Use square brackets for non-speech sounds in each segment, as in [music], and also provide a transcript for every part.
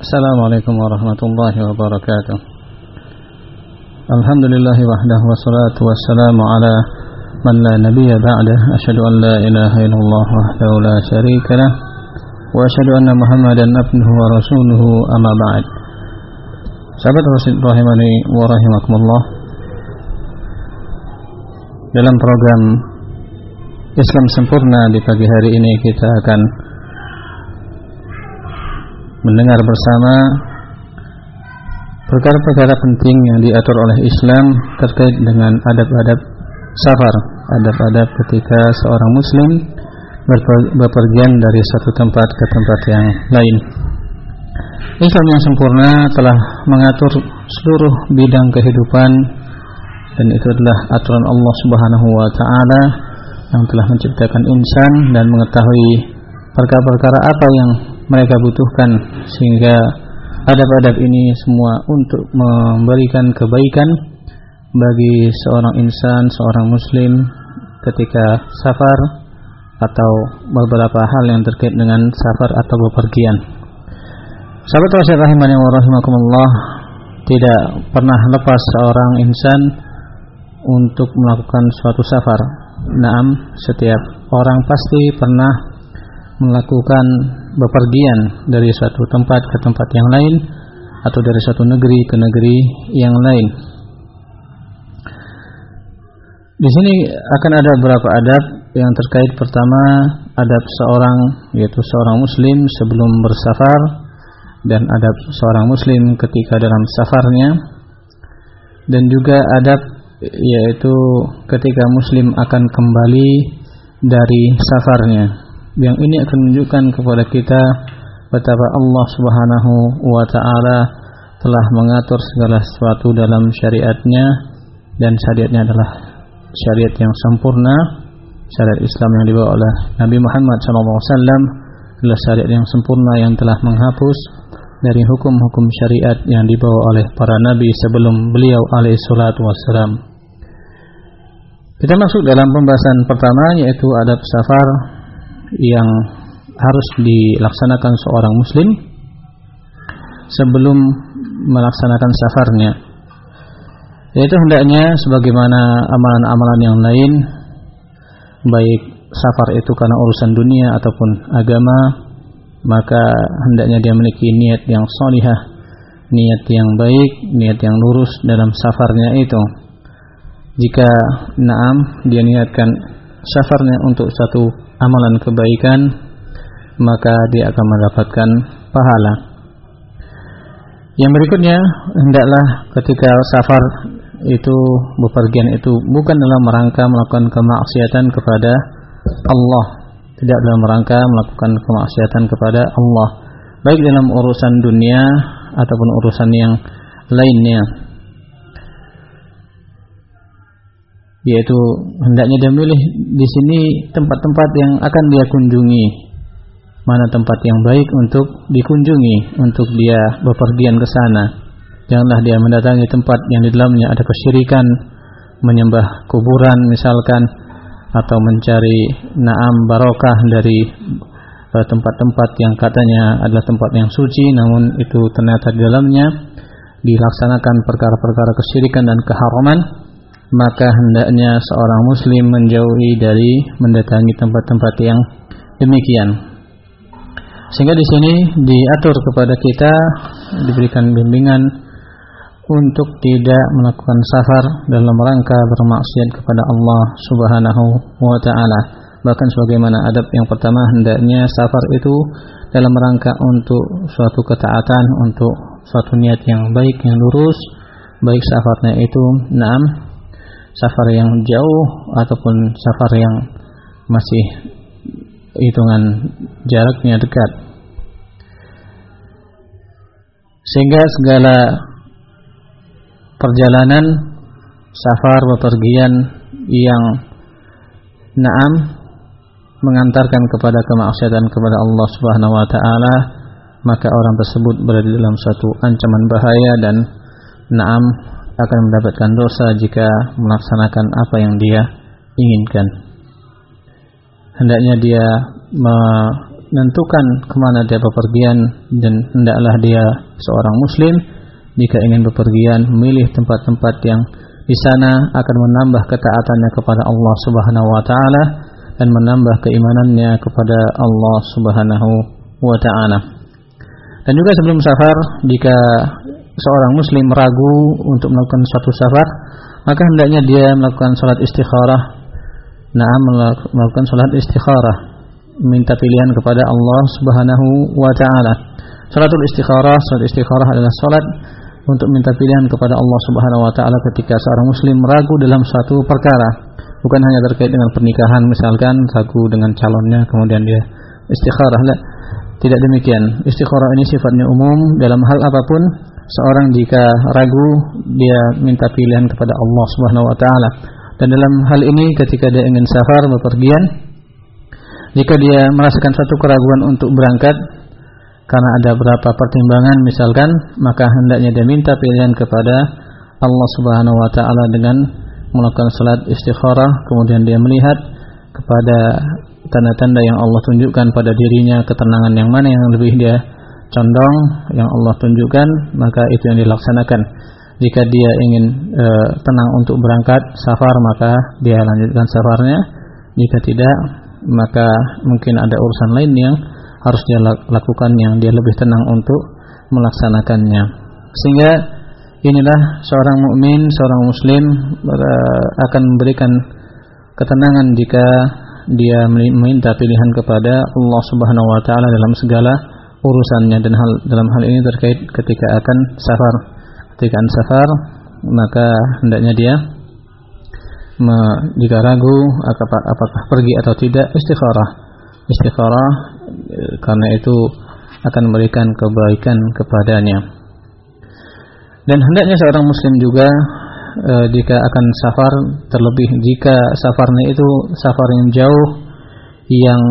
السلام عليكم ورحمة الله وبركاته. الحمد لله وحده والصلاة والسلام على من لا نبي بعده. أشهد أن لا إله إلا الله وحده لا شريك له وأشهد أن محمدا عبده ورسوله أما بعد. Sahabat Rasid rahimani wa rahimakumullah Dalam program Islam Sempurna di pagi hari ini kita akan mendengar bersama perkara-perkara penting yang diatur oleh Islam terkait dengan adab-adab safar, adab-adab ketika seorang muslim berpergian dari satu tempat ke tempat yang lain. Islam yang sempurna telah mengatur seluruh bidang kehidupan dan itu adalah aturan Allah Subhanahu wa taala yang telah menciptakan insan dan mengetahui perkara-perkara apa yang mereka butuhkan sehingga adab-adab ini semua untuk memberikan kebaikan bagi seorang insan, seorang muslim ketika safar atau beberapa hal yang terkait dengan safar atau bepergian. Sahabat Rasul rahimani wa rahimakumullah tidak pernah lepas seorang insan untuk melakukan suatu safar. Naam, setiap orang pasti pernah melakukan bepergian dari suatu tempat ke tempat yang lain atau dari suatu negeri ke negeri yang lain. Di sini akan ada beberapa adab. Yang terkait pertama adab seorang yaitu seorang muslim sebelum bersafar dan adab seorang muslim ketika dalam safarnya. Dan juga adab yaitu ketika muslim akan kembali dari safarnya yang ini akan menunjukkan kepada kita betapa Allah Subhanahu wa taala telah mengatur segala sesuatu dalam syariatnya dan syariatnya adalah syariat yang sempurna syariat Islam yang dibawa oleh Nabi Muhammad SAW adalah syariat yang sempurna yang telah menghapus dari hukum-hukum syariat yang dibawa oleh para nabi sebelum beliau alaihi salatu wassalam. Kita masuk dalam pembahasan pertama yaitu adab safar yang harus dilaksanakan seorang muslim sebelum melaksanakan safarnya. Yaitu hendaknya sebagaimana amalan-amalan yang lain baik safar itu karena urusan dunia ataupun agama maka hendaknya dia memiliki niat yang solihah niat yang baik niat yang lurus dalam safarnya itu. Jika naam dia niatkan safarnya untuk satu amalan kebaikan maka dia akan mendapatkan pahala. Yang berikutnya hendaklah ketika safar itu bepergian itu bukan dalam rangka melakukan kemaksiatan kepada Allah, tidak dalam rangka melakukan kemaksiatan kepada Allah, baik dalam urusan dunia ataupun urusan yang lainnya. Yaitu hendaknya dia milih di sini tempat-tempat yang akan dia kunjungi. Mana tempat yang baik untuk dikunjungi untuk dia bepergian ke sana. Janganlah dia mendatangi tempat yang di dalamnya ada kesyirikan menyembah kuburan misalkan atau mencari naam barokah dari eh, tempat-tempat yang katanya adalah tempat yang suci namun itu ternyata di dalamnya dilaksanakan perkara-perkara kesyirikan dan keharaman maka hendaknya seorang muslim menjauhi dari mendatangi tempat-tempat yang demikian. Sehingga di sini diatur kepada kita diberikan bimbingan untuk tidak melakukan safar dalam rangka bermaksiat kepada Allah Subhanahu wa taala. Bahkan sebagaimana adab yang pertama hendaknya safar itu dalam rangka untuk suatu ketaatan, untuk suatu niat yang baik yang lurus, baik safarnya itu enam safar yang jauh ataupun safar yang masih hitungan jaraknya dekat. Sehingga segala perjalanan safar bepergian yang naam mengantarkan kepada kemaksiatan kepada Allah Subhanahu wa taala maka orang tersebut berada dalam suatu ancaman bahaya dan naam akan mendapatkan dosa jika melaksanakan apa yang dia inginkan. Hendaknya dia menentukan ke mana dia bepergian dan hendaklah dia seorang muslim jika ingin bepergian memilih tempat-tempat yang di sana akan menambah ketaatannya kepada Allah Subhanahu wa taala dan menambah keimanannya kepada Allah Subhanahu wa taala. Dan juga sebelum safar jika seorang muslim ragu untuk melakukan suatu safar, maka hendaknya dia melakukan salat istikharah. Nah, melakukan salat istikharah, minta pilihan kepada Allah Subhanahu wa taala. Salatul istikharah, salat istikharah adalah salat untuk minta pilihan kepada Allah Subhanahu wa taala ketika seorang muslim ragu dalam suatu perkara, bukan hanya terkait dengan pernikahan misalkan ragu dengan calonnya kemudian dia istikharah. Tidak demikian. Istikharah ini sifatnya umum dalam hal apa pun seorang jika ragu dia minta pilihan kepada Allah Subhanahu wa taala. Dan dalam hal ini ketika dia ingin safar bepergian jika dia merasakan satu keraguan untuk berangkat karena ada beberapa pertimbangan misalkan maka hendaknya dia minta pilihan kepada Allah Subhanahu wa taala dengan melakukan salat istikharah kemudian dia melihat kepada tanda-tanda yang Allah tunjukkan pada dirinya ketenangan yang mana yang lebih dia condong yang Allah tunjukkan maka itu yang dilaksanakan. Jika dia ingin e, tenang untuk berangkat safar maka dia lanjutkan safarnya. Jika tidak maka mungkin ada urusan lain yang harus dia lakukan yang dia lebih tenang untuk melaksanakannya. Sehingga inilah seorang mukmin seorang muslim e, akan memberikan ketenangan jika dia meminta pilihan kepada Allah Subhanahu wa taala dalam segala urusannya dan hal dalam hal ini terkait ketika akan safar. Ketika akan safar maka hendaknya dia me, jika ragu apakah, apakah pergi atau tidak istikharah. Istikharah e, karena itu akan memberikan kebaikan kepadanya. Dan hendaknya seorang muslim juga e, jika akan safar terlebih jika safarnya itu safar yang jauh yang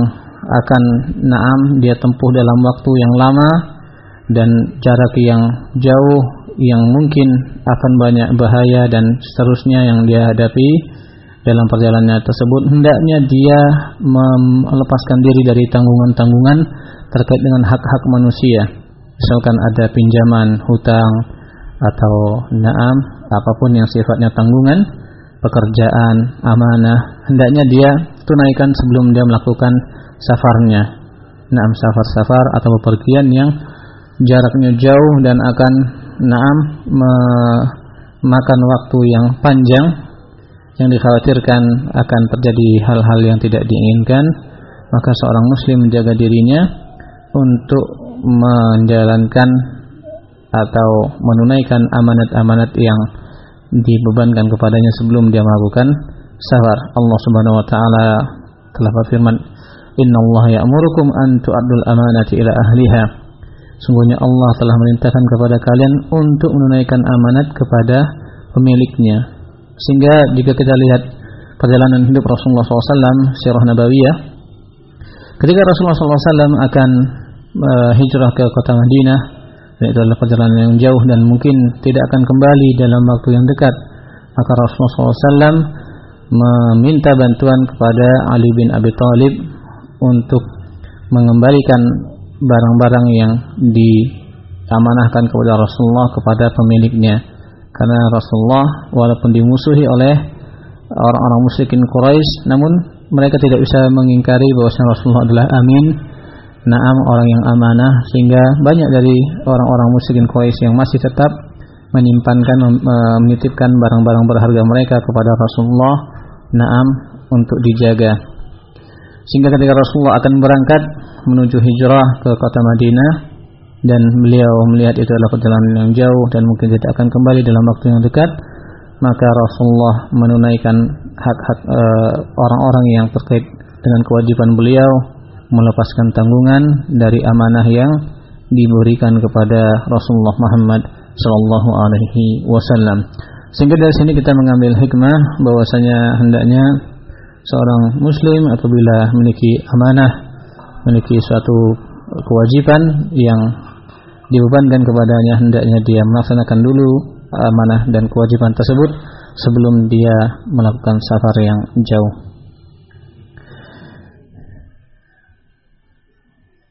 akan naam dia tempuh dalam waktu yang lama dan jarak yang jauh yang mungkin akan banyak bahaya dan seterusnya yang dia hadapi dalam perjalanannya tersebut. Hendaknya dia melepaskan diri dari tanggungan-tanggungan terkait dengan hak-hak manusia. Misalkan ada pinjaman hutang atau naam apa pun yang sifatnya tanggungan pekerjaan amanah hendaknya dia tunaikan sebelum dia melakukan safarnya. Naam safar-safar atau bepergian yang jaraknya jauh dan akan naam memakan waktu yang panjang yang dikhawatirkan akan terjadi hal-hal yang tidak diinginkan maka seorang muslim menjaga dirinya untuk menjalankan atau menunaikan amanat-amanat yang dibebankan kepadanya sebelum dia melakukan safar. Allah Subhanahu wa taala telah berfirman Inna Allah ya'murukum an tu'addul amanati ila ahliha. Sungguhnya Allah telah merintahkan kepada kalian untuk menunaikan amanat kepada pemiliknya. Sehingga jika kita lihat perjalanan hidup Rasulullah SAW, sirah Nabawiyah, ketika Rasulullah SAW akan uh, hijrah ke kota Madinah, itu adalah perjalanan yang jauh dan mungkin tidak akan kembali dalam waktu yang dekat, maka Rasulullah SAW meminta bantuan kepada Ali bin Abi Thalib untuk mengembalikan barang-barang yang diamanahkan kepada Rasulullah kepada pemiliknya. Karena Rasulullah walaupun dimusuhi oleh orang-orang musyrikin Quraisy namun mereka tidak bisa mengingkari bahwa Rasulullah adalah amin naam orang yang amanah sehingga banyak dari orang-orang musyrikin Quraisy yang masih tetap menyimpankan menitipkan barang-barang berharga mereka kepada Rasulullah naam untuk dijaga sehingga ketika Rasulullah akan berangkat menuju hijrah ke kota Madinah dan beliau melihat itu adalah perjalanan yang jauh dan mungkin tidak akan kembali dalam waktu yang dekat, maka Rasulullah menunaikan hak-hak uh, orang-orang yang terkait dengan kewajiban beliau melepaskan tanggungan dari amanah yang diberikan kepada Rasulullah Muhammad sallallahu alaihi wasallam. Sehingga dari sini kita mengambil hikmah bahwasanya hendaknya seorang muslim apabila memiliki amanah, memiliki suatu kewajiban yang dibebankan kepadanya hendaknya dia melaksanakan dulu amanah dan kewajiban tersebut sebelum dia melakukan safar yang jauh.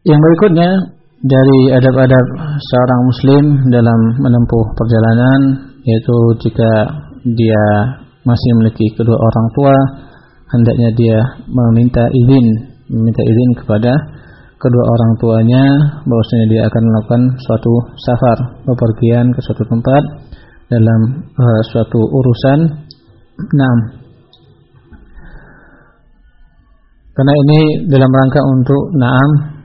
Yang berikutnya dari adab-adab seorang muslim dalam menempuh perjalanan yaitu jika dia masih memiliki kedua orang tua hendaknya dia meminta izin meminta izin kepada kedua orang tuanya bahwasanya dia akan melakukan suatu safar bepergian ke suatu tempat dalam uh, suatu urusan enam karena ini dalam rangka untuk naam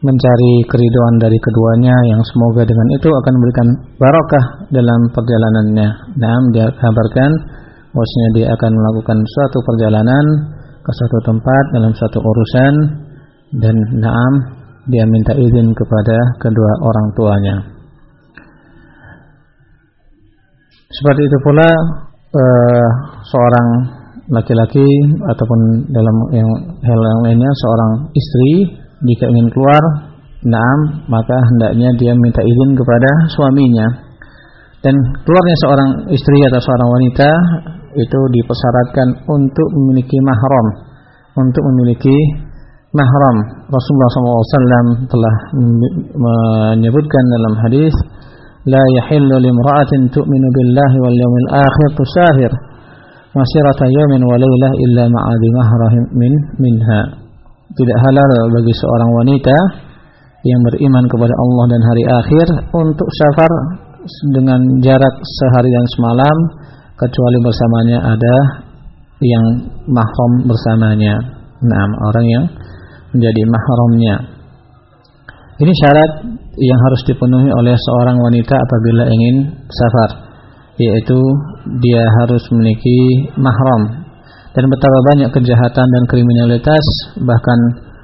mencari keriduan dari keduanya yang semoga dengan itu akan memberikan barokah dalam perjalanannya. Naam dia kabarkan bahwasanya dia akan melakukan suatu perjalanan ke suatu tempat dalam suatu urusan dan naam dia minta izin kepada kedua orang tuanya. Seperti itu pula uh, seorang laki-laki ataupun dalam yang hal yang lainnya seorang istri jika ingin keluar, naam maka hendaknya dia minta izin kepada suaminya. Dan keluarnya seorang istri atau seorang wanita itu dipersyaratkan untuk memiliki mahram, untuk memiliki mahram. Rasulullah SAW telah menyebutkan dalam hadis, لا يحل لامرأة تؤمن بالله واليوم الآخر تسافر مسيرة يوم وليلة إلا مع ذي مهره من منها tidak halal bagi seorang wanita yang beriman kepada Allah dan hari akhir untuk safar dengan jarak sehari dan semalam kecuali bersamanya ada yang mahram bersamanya. Nah, orang yang menjadi mahramnya. Ini syarat yang harus dipenuhi oleh seorang wanita apabila ingin safar, yaitu dia harus memiliki mahram. Dan betapa banyak kejahatan dan kriminalitas bahkan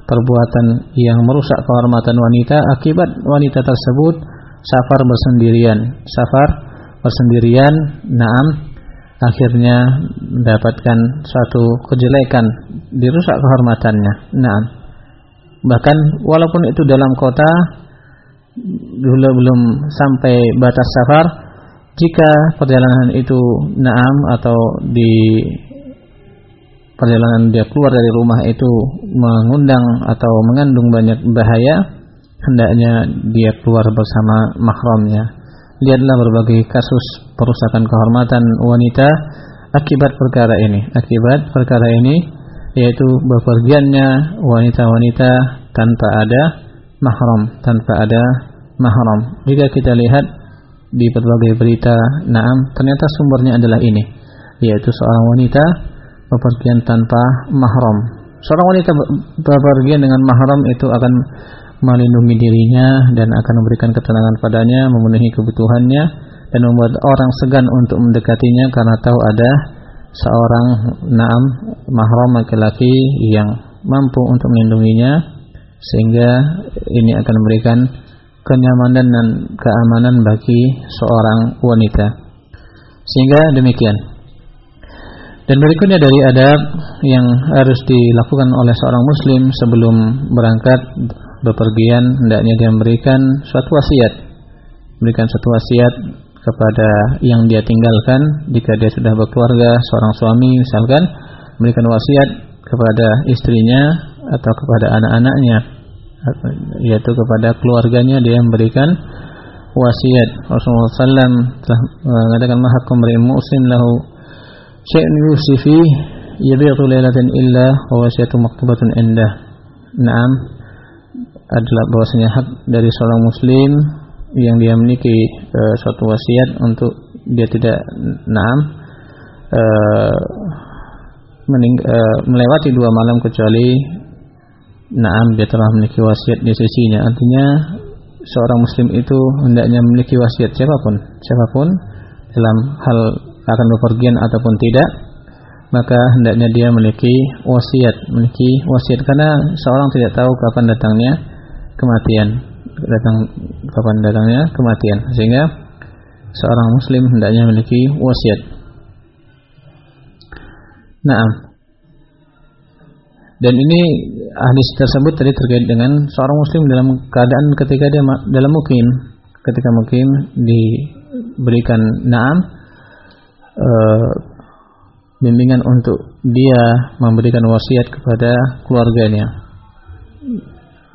perbuatan yang merusak kehormatan wanita akibat wanita tersebut safar bersendirian. Safar bersendirian, naam akhirnya mendapatkan suatu kejelekan, dirusak kehormatannya. Naam. Bahkan walaupun itu dalam kota dulu belum sampai batas safar, jika perjalanan itu naam atau di perjalanan dia keluar dari rumah itu mengundang atau mengandung banyak bahaya, hendaknya dia keluar bersama mahramnya. Lihatlah berbagai kasus perusakan kehormatan wanita akibat perkara ini. Akibat perkara ini yaitu bepergiannya wanita-wanita tanpa ada mahram, tanpa ada mahram. Jika kita lihat di berbagai berita, naam, ternyata sumbernya adalah ini, yaitu seorang wanita bepergian tanpa mahram. Seorang wanita bepergian dengan mahram itu akan melindungi dirinya dan akan memberikan ketenangan padanya, memenuhi kebutuhannya dan membuat orang segan untuk mendekatinya karena tahu ada seorang naam mahram laki-laki yang mampu untuk melindunginya sehingga ini akan memberikan kenyamanan dan keamanan bagi seorang wanita. Sehingga demikian. Dan berikutnya dari adab yang harus dilakukan oleh seorang muslim sebelum berangkat bepergian hendaknya dia memberikan suatu wasiat. Memberikan suatu wasiat kepada yang dia tinggalkan jika dia sudah berkeluarga, seorang suami misalkan memberikan wasiat kepada istrinya atau kepada anak-anaknya yaitu kepada keluarganya dia memberikan wasiat. Rasulullah SAW telah mengatakan maha kumri muslim lahu syai'un yusi fi yabitu lailatan illa wa wasiyatu maktubatun indah. Naam adalah bahwasanya hak dari seorang muslim yang dia memiliki uh, suatu wasiat untuk dia tidak naam uh, mening, uh, melewati dua malam kecuali naam dia telah memiliki wasiat di sisinya. Artinya seorang muslim itu hendaknya memiliki wasiat siapa pun, siapa pun dalam hal akan bepergian ataupun tidak maka hendaknya dia memiliki wasiat memiliki wasiat karena seorang tidak tahu kapan datangnya kematian datang kapan datangnya? Kematian. Sehingga seorang muslim hendaknya memiliki wasiat. Nah, dan ini hadis tersebut tadi terkait dengan seorang muslim dalam keadaan ketika dia dalam mukim, ketika mukim diberikan naam uh, bimbingan untuk dia memberikan wasiat kepada keluarganya.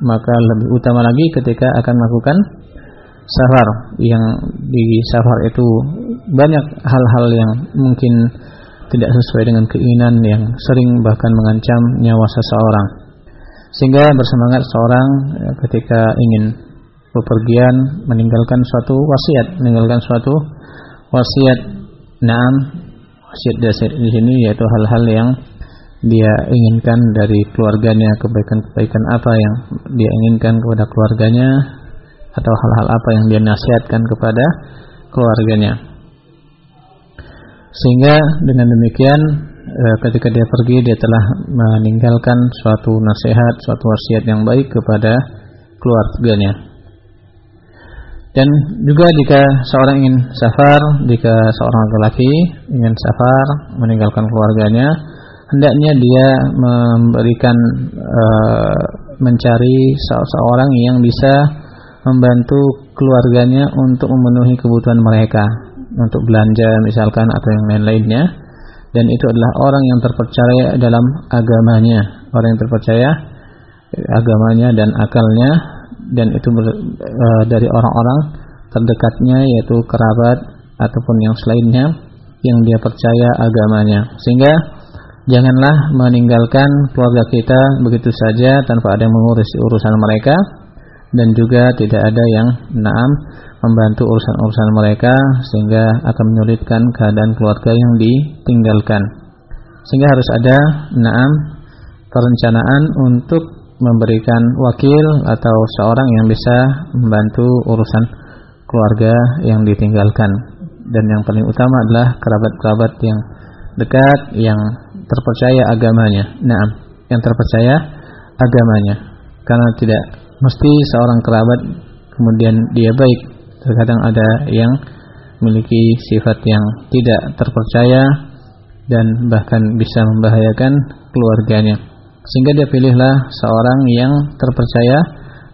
Maka lebih utama lagi ketika akan melakukan safar. Yang di safar itu banyak hal-hal yang mungkin tidak sesuai dengan keinginan yang sering bahkan mengancam nyawa seseorang. Sehingga bersemangat seorang eh, ketika ingin bepergian meninggalkan suatu wasiat meninggalkan suatu wasiat. Naam wasiat di sini yaitu hal-hal yang dia inginkan dari keluarganya kebaikan-kebaikan apa yang dia inginkan kepada keluarganya atau hal-hal apa yang dia nasihatkan kepada keluarganya. Sehingga dengan demikian e, ketika dia pergi dia telah meninggalkan suatu nasihat suatu wasiat yang baik kepada keluarganya. Dan juga jika seorang ingin safar jika seorang laki-laki ingin safar meninggalkan keluarganya hendaknya dia memberikan e, mencari seorang yang bisa membantu keluarganya untuk memenuhi kebutuhan mereka untuk belanja misalkan atau yang lain-lainnya. Dan itu adalah orang yang terpercaya dalam agamanya orang yang terpercaya agamanya dan akalnya. Dan itu ber, e, dari orang-orang terdekatnya yaitu kerabat ataupun yang selainnya yang dia percaya agamanya. Sehingga Janganlah meninggalkan keluarga kita begitu saja tanpa ada yang mengurus urusan mereka dan juga tidak ada yang naam membantu urusan-urusan mereka sehingga akan menyulitkan keadaan keluarga yang ditinggalkan. Sehingga harus ada naam perencanaan untuk memberikan wakil atau seorang yang bisa membantu urusan keluarga yang ditinggalkan. Dan yang paling utama adalah kerabat-kerabat yang dekat yang terpercaya agamanya. Nah, yang terpercaya agamanya. Karena tidak mesti seorang kerabat kemudian dia baik. Terkadang ada yang memiliki sifat yang tidak terpercaya dan bahkan bisa membahayakan keluarganya. Sehingga dia pilihlah seorang yang terpercaya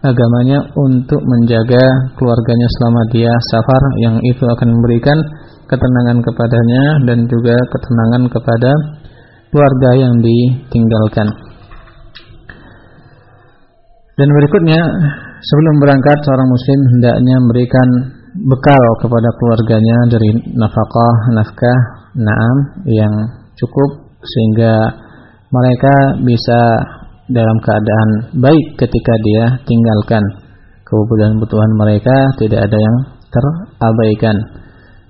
agamanya untuk menjaga keluarganya selama dia safar yang itu akan memberikan ketenangan kepadanya dan juga ketenangan kepada keluarga yang ditinggalkan. Dan berikutnya, sebelum berangkat seorang muslim hendaknya memberikan bekal kepada keluarganya dari nafkah, nafkah, naam yang cukup sehingga mereka bisa dalam keadaan baik ketika dia tinggalkan kebutuhan-kebutuhan mereka tidak ada yang terabaikan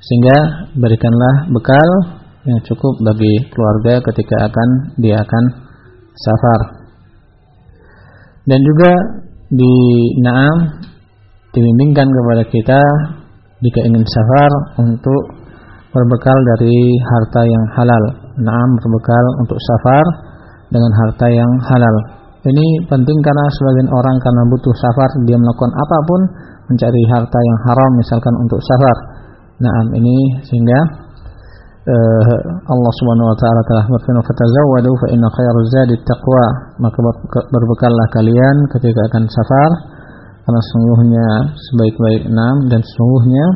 sehingga berikanlah bekal yang cukup bagi keluarga ketika akan dia akan safar. Dan juga di Naam dibimbingkan kepada kita jika ingin safar untuk berbekal dari harta yang halal. Naam berbekal untuk safar dengan harta yang halal. Ini penting karena sebagian orang karena butuh safar dia melakukan apa pun mencari harta yang haram misalkan untuk safar. Naam ini sehingga Eh, Allah Subhanahu wa taala telah berfirman fatazawwadu fa inna khairaz zadi taqwa. Maka berbekallah kalian ketika akan safar karena sungguhnya sebaik-baik enam dan sungguhnya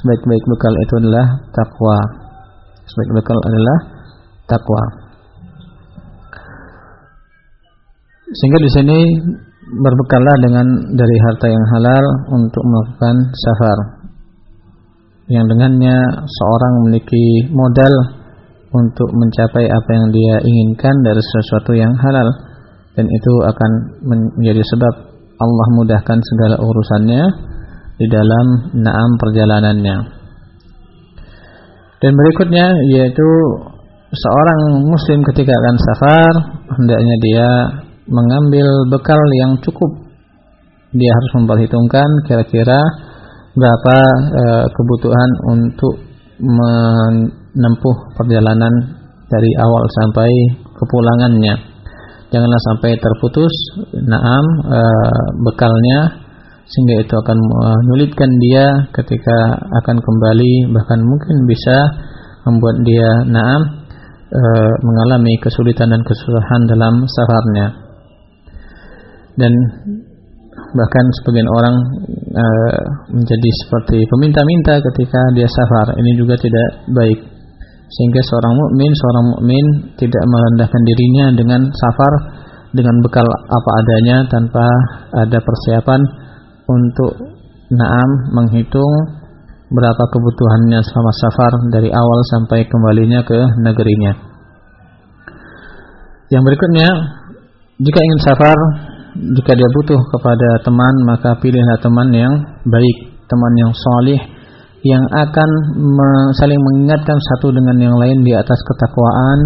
sebaik-baik bekal itu adalah takwa sebaik bekal adalah takwa sehingga di sini berbekallah dengan dari harta yang halal untuk melakukan safar yang dengannya seorang memiliki modal untuk mencapai apa yang dia inginkan dari sesuatu yang halal dan itu akan menjadi sebab Allah mudahkan segala urusannya di dalam naam perjalanannya. Dan berikutnya yaitu seorang muslim ketika akan safar hendaknya dia mengambil bekal yang cukup. Dia harus memperhitungkan kira-kira berapa e, kebutuhan untuk menempuh perjalanan dari awal sampai kepulangannya. Janganlah sampai terputus naam e, bekalnya sehingga itu akan menyulitkan dia ketika akan kembali bahkan mungkin bisa membuat dia naam e, mengalami kesulitan dan kesusahan dalam safarnya. Dan bahkan sebagian orang e, menjadi seperti peminta-minta ketika dia safar ini juga tidak baik sehingga seorang mukmin seorang mukmin tidak merendahkan dirinya dengan safar dengan bekal apa adanya tanpa ada persiapan untuk naam menghitung berapa kebutuhannya selama safar dari awal sampai kembalinya ke negerinya. Yang berikutnya, jika ingin safar, jika dia butuh kepada teman, maka pilihlah teman yang baik, teman yang salih, yang akan saling mengingatkan satu dengan yang lain di atas ketakwaan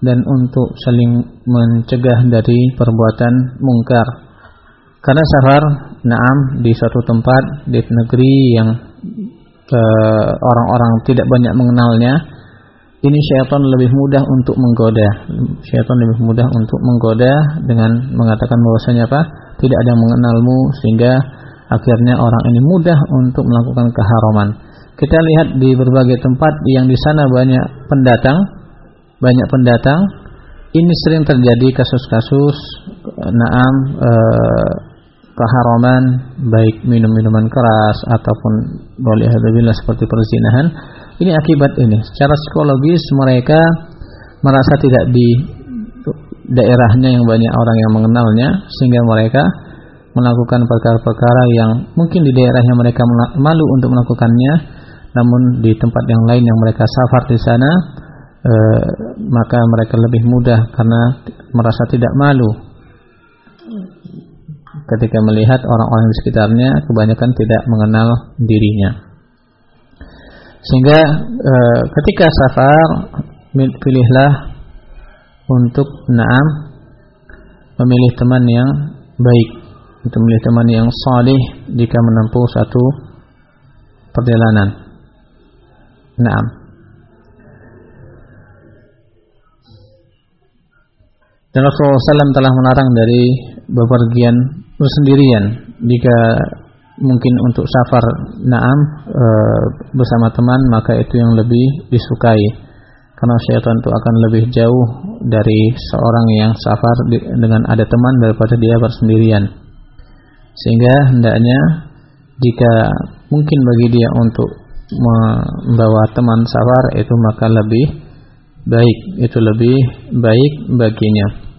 dan untuk saling mencegah dari perbuatan mungkar. Karena safar, naam di suatu tempat di negeri yang eh, orang-orang tidak banyak mengenalnya, ini syaitan lebih mudah untuk menggoda. Syaitan lebih mudah untuk menggoda dengan mengatakan bahwasanya apa? Tidak ada yang mengenalmu sehingga akhirnya orang ini mudah untuk melakukan keharaman. Kita lihat di berbagai tempat yang di sana banyak pendatang, banyak pendatang. Ini sering terjadi kasus-kasus naam e, keharaman baik minum-minuman keras ataupun boleh seperti perzinahan. Ini akibat ini. Secara psikologis mereka merasa tidak di daerahnya yang banyak orang yang mengenalnya sehingga mereka melakukan perkara-perkara yang mungkin di daerahnya mereka malu untuk melakukannya namun di tempat yang lain yang mereka safar di sana e, maka mereka lebih mudah karena merasa tidak malu ketika melihat orang-orang di sekitarnya kebanyakan tidak mengenal dirinya sehingga e, ketika safar pilihlah untuk naam memilih teman yang baik untuk memilih teman yang salih jika menempuh satu perjalanan Naam. Dan Rasulullah SAW telah melarang dari bepergian bersendirian jika mungkin untuk safar naam e, bersama teman maka itu yang lebih disukai. Karena syaitan itu akan lebih jauh dari seorang yang safar di, dengan ada teman daripada dia bersendirian. Sehingga hendaknya jika mungkin bagi dia untuk membawa teman safar itu maka lebih baik itu lebih baik baginya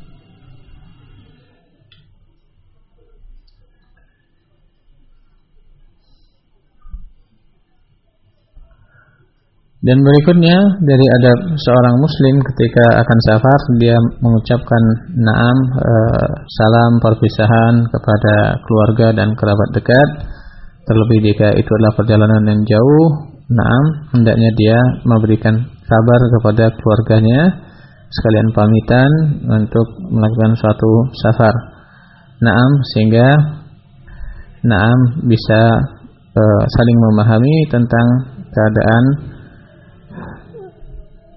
Dan berikutnya dari adab seorang muslim ketika akan safar dia mengucapkan naam e, salam perpisahan kepada keluarga dan kerabat dekat Terlebih jika itu adalah perjalanan yang jauh, naam, hendaknya dia memberikan kabar kepada keluarganya sekalian pamitan untuk melakukan suatu safar. Naam sehingga naam bisa e, saling memahami tentang keadaan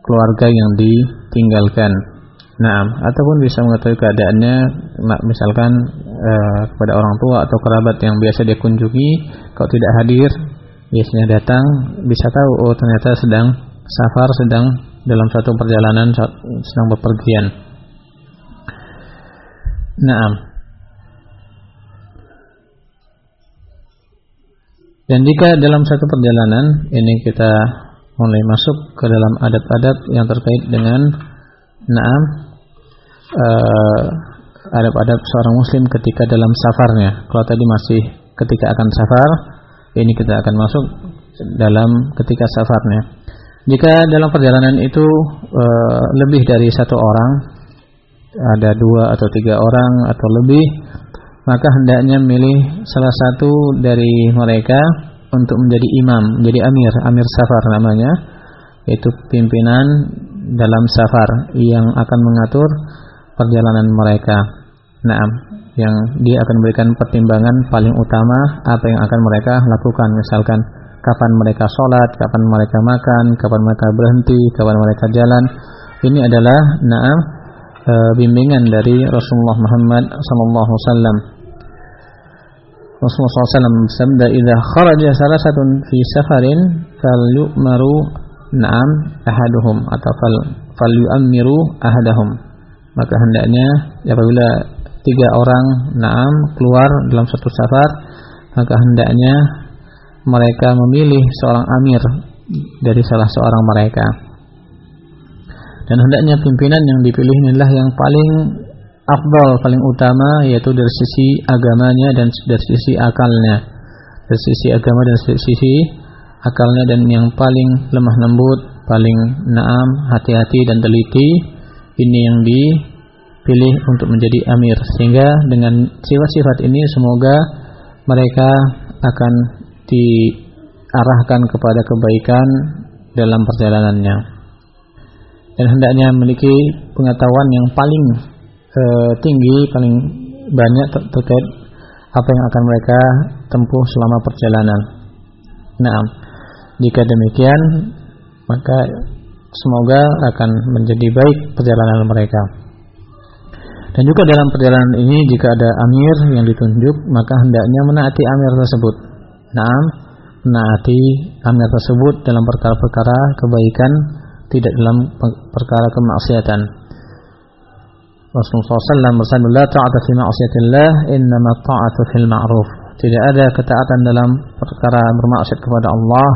keluarga yang ditinggalkan. Naam, ataupun bisa mengetahui keadaannya misalkan e, kepada orang tua atau kerabat yang biasa dia kunjungi kalau tidak hadir biasanya datang bisa tahu oh ternyata sedang safar sedang dalam satu perjalanan sedang bepergian. Naam. Dan jika dalam satu perjalanan ini kita mulai masuk ke dalam adab-adab yang terkait dengan naam uh, adab-adab seorang muslim ketika dalam safarnya. Kalau tadi masih ketika akan safar, ini kita akan masuk dalam ketika safarnya. Jika dalam perjalanan itu uh, lebih dari satu orang, ada dua atau tiga orang atau lebih, maka hendaknya milih salah satu dari mereka untuk menjadi imam, menjadi amir, amir safar namanya, yaitu pimpinan dalam safar yang akan mengatur perjalanan mereka. Naam, yang dia akan memberikan pertimbangan paling utama apa yang akan mereka lakukan. Misalkan kapan mereka sholat, kapan mereka makan, kapan mereka berhenti, kapan mereka jalan. Ini adalah naam e, bimbingan dari Rasulullah Muhammad wasallam. Rasulullah SAW bersabda, "Idza kharaja salasatun fi safarin falyu'maru na'am ahaduhum atau fal falyu'ammiru ahadahum." maka hendaknya apabila tiga orang naam keluar dalam satu safar maka hendaknya mereka memilih seorang amir dari salah seorang mereka dan hendaknya pimpinan yang dipilih inilah yang paling afdal paling utama yaitu dari sisi agamanya dan dari sisi akalnya. Dari sisi agama dan dari sisi akalnya dan yang paling lemah lembut paling naam hati-hati dan teliti ini yang dipilih untuk menjadi amir. Sehingga dengan sifat-sifat ini semoga mereka akan diarahkan kepada kebaikan dalam perjalanannya. Dan hendaknya memiliki pengetahuan yang paling tinggi paling banyak ter terkait apa yang akan mereka tempuh selama perjalanan. Nah, jika demikian maka semoga akan menjadi baik perjalanan mereka. Dan juga dalam perjalanan ini jika ada amir yang ditunjuk maka hendaknya menaati amir tersebut. Nah, menaati amir tersebut dalam perkara-perkara kebaikan tidak dalam perkara kemaksiatan. Rasulullah SAW bersabda, "La ta'ata fi ma'siyatillah, innama ta'atu fil ma'ruf." Tidak ada ketaatan dalam perkara bermaksiat kepada Allah,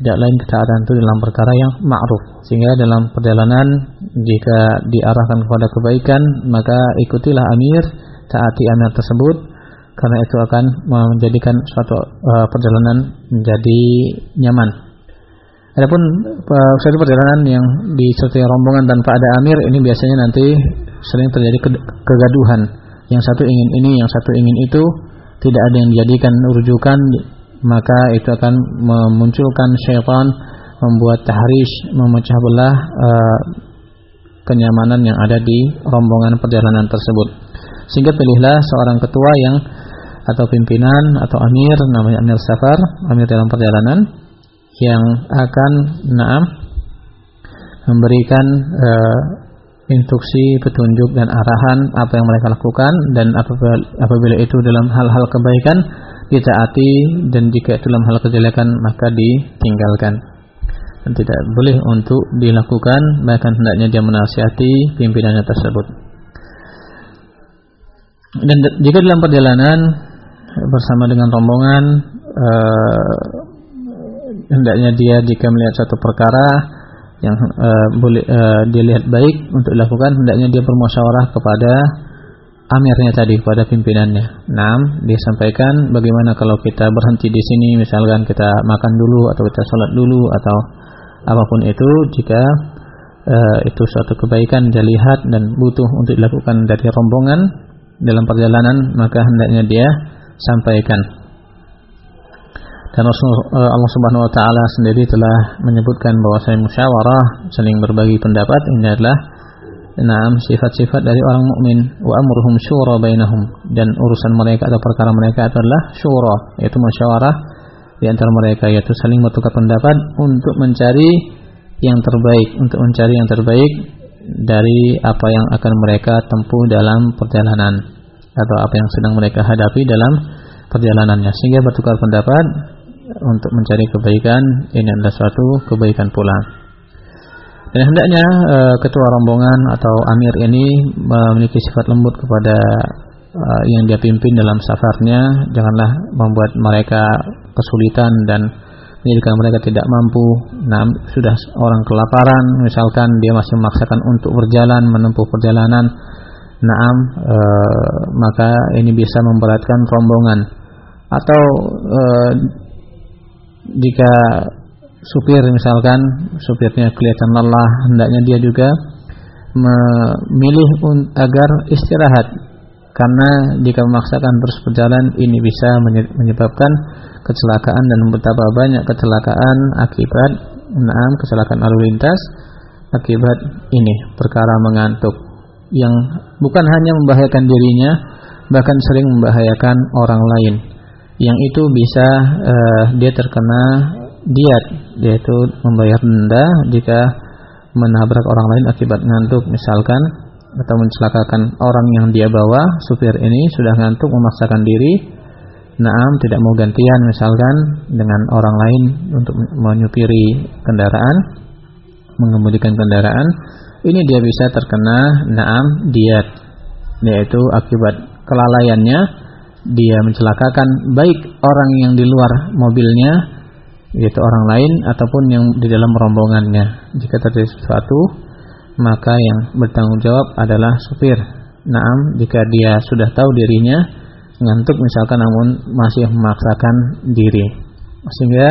tidak lain ketaatan itu dalam perkara yang ma'ruf. Sehingga dalam perjalanan jika diarahkan kepada kebaikan, maka ikutilah amir, taati amir tersebut karena itu akan menjadikan suatu uh, perjalanan menjadi nyaman. Adapun uh, suatu perjalanan yang disertai rombongan tanpa ada amir ini biasanya nanti sering terjadi kegaduhan. Yang satu ingin ini, yang satu ingin itu, tidak ada yang dijadikan rujukan, maka itu akan memunculkan syaitan, membuat tahrish, memecah belah uh, kenyamanan yang ada di rombongan perjalanan tersebut. Sehingga pilihlah seorang ketua yang atau pimpinan atau amir namanya amir safar, amir dalam perjalanan yang akan naam memberikan uh, instruksi, petunjuk dan arahan apa yang mereka lakukan. Dan apabila, apabila itu dalam hal-hal kebaikan ditaati. Dan jika itu dalam hal kejelekan maka ditinggalkan. Dan tidak boleh untuk dilakukan bahkan hendaknya dia menasihati pimpinannya tersebut. Dan jika dalam perjalanan bersama dengan rombongan uh, hendaknya dia jika melihat satu perkara yang uh, boleh uh, dilihat baik untuk dilakukan hendaknya dia bermusyawarah kepada amirnya tadi kepada pimpinannya. Nam, disampaikan bagaimana kalau kita berhenti di sini misalkan kita makan dulu atau kita sholat dulu atau apa pun itu jika uh, itu suatu kebaikan dia lihat dan butuh untuk dilakukan dari rombongan dalam perjalanan maka hendaknya dia sampaikan dan eh, Allah Subhanahu wa taala sendiri telah menyebutkan bahwa saya musyawarah saling berbagi pendapat ini adalah enam sifat-sifat dari orang mukmin. Wa amruhum syura bainahum. Dan urusan mereka atau perkara mereka adalah syura yaitu musyawarah. Di antara mereka yaitu saling bertukar pendapat untuk mencari yang terbaik untuk mencari yang terbaik dari apa yang akan mereka tempuh dalam perjalanan atau apa yang sedang mereka hadapi dalam perjalanannya. Sehingga bertukar pendapat untuk mencari kebaikan ini adalah suatu kebaikan pula. Dan hendaknya e, ketua rombongan atau amir ini memiliki sifat lembut kepada e, yang dia pimpin dalam safarnya. Janganlah membuat mereka kesulitan dan menjadikan mereka tidak mampu. Nah, sudah orang kelaparan, misalkan dia masih memaksakan untuk berjalan menempuh perjalanan. Naam, e, maka ini bisa memberatkan rombongan atau e, jika supir misalkan supirnya kelihatan lelah hendaknya dia juga memilih agar istirahat. Karena jika memaksakan terus berjalan ini bisa menyebabkan kecelakaan dan betapa banyak kecelakaan akibat enam kecelakaan lalu lintas akibat ini perkara mengantuk yang bukan hanya membahayakan dirinya bahkan sering membahayakan orang lain yang itu bisa uh, dia terkena diat yaitu membayar denda jika menabrak orang lain akibat ngantuk. Misalkan atau mencelakakan orang yang dia bawa supir ini sudah ngantuk memaksakan diri naam tidak mau gantian misalkan dengan orang lain untuk menyupiri kendaraan mengemudikan kendaraan ini dia bisa terkena naam diat yaitu akibat kelalaiannya dia mencelakakan baik orang yang di luar mobilnya yaitu orang lain ataupun yang di dalam rombongannya. Jika terjadi sesuatu, maka yang bertanggung jawab adalah supir. naam jika dia sudah tahu dirinya ngantuk misalkan namun masih memaksakan diri. Sehingga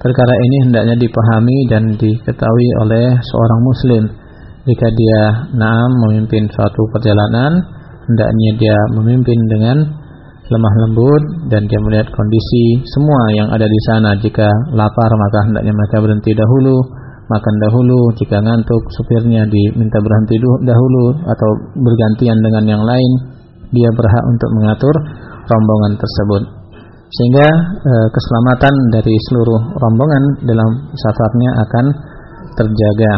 perkara ini hendaknya dipahami dan diketahui oleh seorang muslim. Jika dia naam memimpin suatu perjalanan, hendaknya dia memimpin dengan lemah lembut dan dia melihat kondisi semua yang ada di sana. Jika lapar maka hendaknya mereka berhenti dahulu, makan dahulu. Jika ngantuk supirnya diminta berhenti dahulu atau bergantian dengan yang lain. Dia berhak untuk mengatur rombongan tersebut. Sehingga e, keselamatan dari seluruh rombongan dalam safarnya akan terjaga.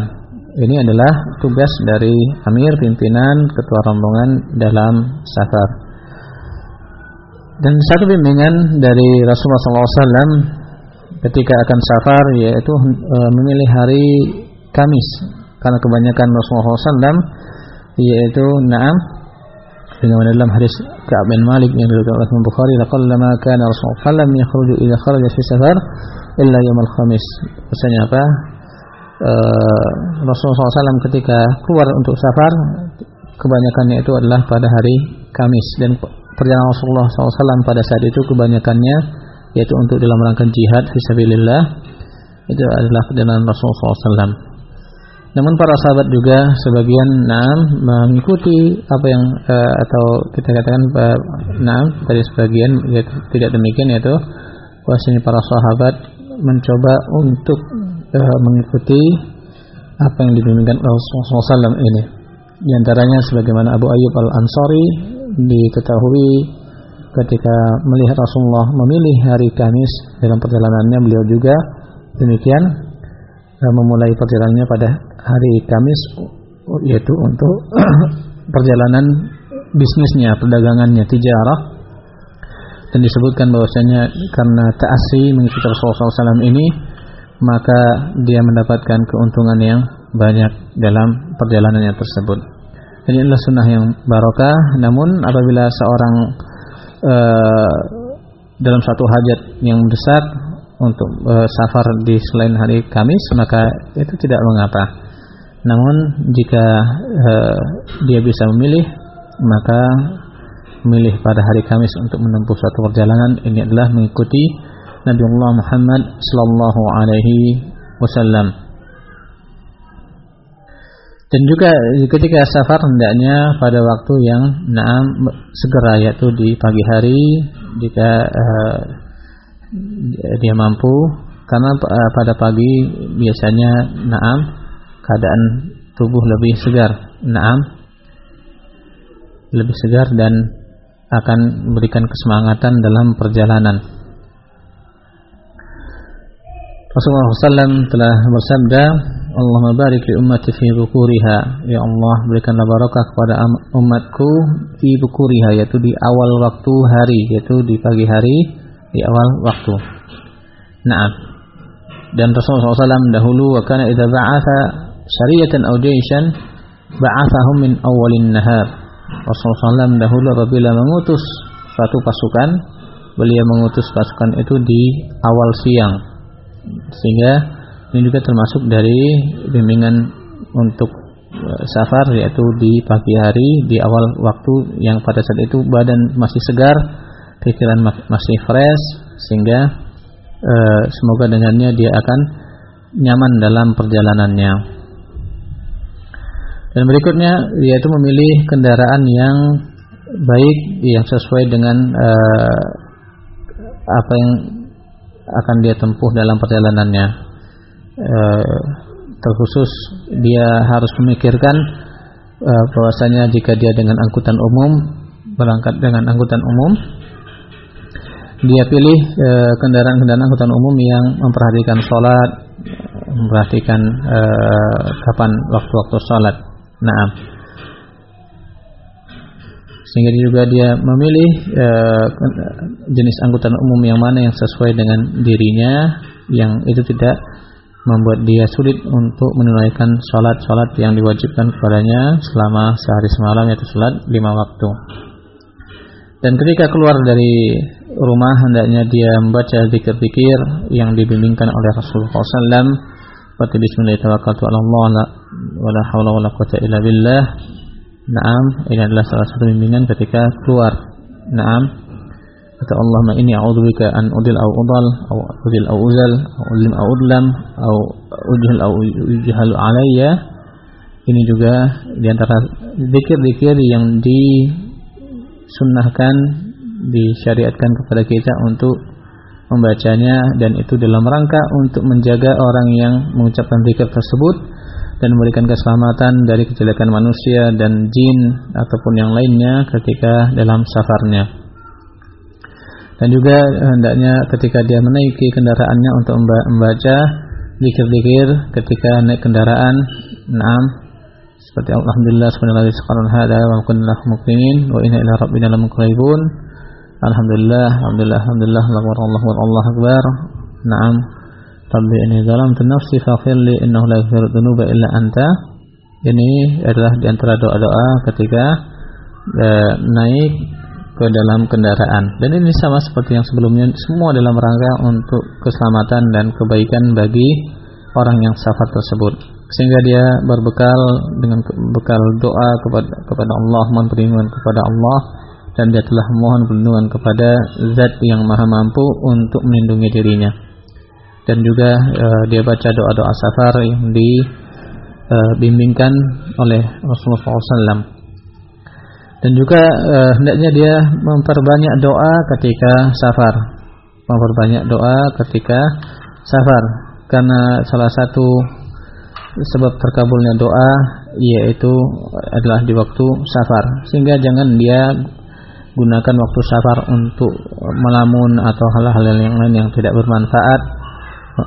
Ini adalah tugas dari amir pimpinan ketua rombongan dalam safar. Dan satu bimbingan dari Rasulullah SAW ketika akan safar yaitu e, memilih hari Kamis karena kebanyakan Rasulullah SAW yaitu naam dengan dalam hadis Ka'ab bin Malik yang diriwayatkan oleh Imam Bukhari laqallama kana Rasulullah sallam yakhruju idza kharaja fi safar illa yaumul khamis. Maksudnya apa? E, Rasulullah SAW ketika keluar untuk safar kebanyakannya itu adalah pada hari Kamis dan perjalanan Rasulullah SAW pada saat itu kebanyakannya yaitu untuk dalam rangka jihad fisabilillah itu adalah perjalanan Rasulullah SAW. Namun para sahabat juga sebagian enam mengikuti apa yang uh, atau kita katakan uh, enam dari sebagian yaitu, tidak demikian yaitu bahwasanya para sahabat mencoba untuk uh, mengikuti apa yang dibimbingkan Rasulullah SAW ini. Di antaranya sebagaimana Abu Ayyub Al Ansari diketahui ketika melihat Rasulullah memilih hari Kamis dalam perjalanannya beliau juga demikian eh, memulai perjalanannya pada hari Kamis yaitu untuk [clears throat] perjalanan bisnisnya, perdagangannya, tijarah dan disebutkan bahwasanya karena taasi mengikuti Rasulullah SAW ini maka dia mendapatkan keuntungan yang banyak dalam perjalanannya tersebut. Ini adalah sunnah yang barokah. Namun apabila seorang uh, dalam satu hajat yang besar untuk uh, safar di selain hari Kamis maka itu tidak mengapa. Namun jika uh, dia bisa memilih maka memilih pada hari Kamis untuk menempuh suatu perjalanan ini adalah mengikuti Nabi Muhammad sallallahu alaihi wasallam. Dan juga ketika safar hendaknya pada waktu yang naam segera yaitu di pagi hari jika uh, dia mampu karena uh, pada pagi biasanya naam keadaan tubuh lebih segar, naam lebih segar dan akan memberikan kesemangatan dalam perjalanan. Rasulullah SAW telah bersabda Allahumma barik li ummati fi bukuriha. Ya Allah berikanlah barakah kepada umatku Fi bukuriha Yaitu di awal waktu hari Yaitu di pagi hari Di awal waktu. Naam. Dan Rasulullah SAW dahulu Wa kana idha ba'atha Syariatan au jaishan Ba'athahum min awalin nahar. Rasulullah SAW dahulu apabila mengutus Suatu pasukan Beliau mengutus pasukan itu di awal siang Sehingga ini juga termasuk dari bimbingan untuk e, safar yaitu di pagi hari di awal waktu yang pada saat itu badan masih segar, pikiran masih fresh sehingga e, semoga dengannya dia akan nyaman dalam perjalanannya. Dan berikutnya yaitu memilih kendaraan yang baik yang sesuai dengan e, apa yang akan dia tempuh dalam perjalanannya. Eh, terkhusus dia harus memikirkan uh, bahwasanya jika dia dengan angkutan umum berangkat dengan angkutan umum dia pilih eh, kendaraan-kendaraan angkutan umum yang memperhatikan sholat memperhatikan uh, kapan waktu-waktu sholat. Nah sehingga juga dia memilih uh, jenis angkutan umum yang mana yang sesuai dengan dirinya yang itu tidak membuat dia sulit untuk menunaikan sholat-sholat yang diwajibkan kepadanya selama sehari semalam yaitu sholat lima waktu. Dan ketika keluar dari rumah hendaknya dia membaca zikir-zikir yang dibimbingkan oleh Rasulullah SAW seperti Bismillahirrahmanirrahim. Wa la wa la quwwata illa billah Naam, ini adalah salah satu bimbingan ketika keluar. Naam. Kata Allah, "Ma inni a'udzubika an udil au udal au udil au uzal au ulim au udlam au ujhal au ujhal alayya." Ini juga di antara zikir-zikir yang disunnahkan disyariatkan kepada kita untuk membacanya dan itu dalam rangka untuk menjaga orang yang mengucapkan zikir tersebut dan memberikan keselamatan dari kejelekan manusia dan jin ataupun yang lainnya ketika dalam safarnya. Dan juga hendaknya ketika dia menaiki kendaraannya untuk membaca zikir-zikir ketika naik kendaraan. Naam. Seperti alhamdulillah subhanallahi sekarang hada wa kunna mukminin wa inna ila rabbina lamunqalibun. Alhamdulillah, alhamdulillah, alhamdulillah, Allahu akbar, Allahu akbar. Naam. Rabbi ini dalam nafsi faghfirli innahu la yaghfiru dzunuba illa anta. Ini adalah di antara doa-doa ketika e, naik ke dalam kendaraan. Dan ini sama seperti yang sebelumnya, semua dalam rangka untuk keselamatan dan kebaikan bagi orang yang safar tersebut. Sehingga dia berbekal dengan bekal doa kepada kepada Allah, mohon perlindungan kepada Allah dan dia telah mohon perlindungan kepada Zat yang Maha Mampu untuk melindungi dirinya dan juga uh, dia baca doa-doa safar yang dibimbingkan uh, oleh Rasulullah SAW dan juga uh, hendaknya dia memperbanyak doa ketika safar. Memperbanyak doa ketika safar. Karena salah satu sebab terkabulnya doa yaitu adalah di waktu safar. Sehingga jangan dia gunakan waktu safar untuk melamun atau hal-hal yang lain yang tidak bermanfaat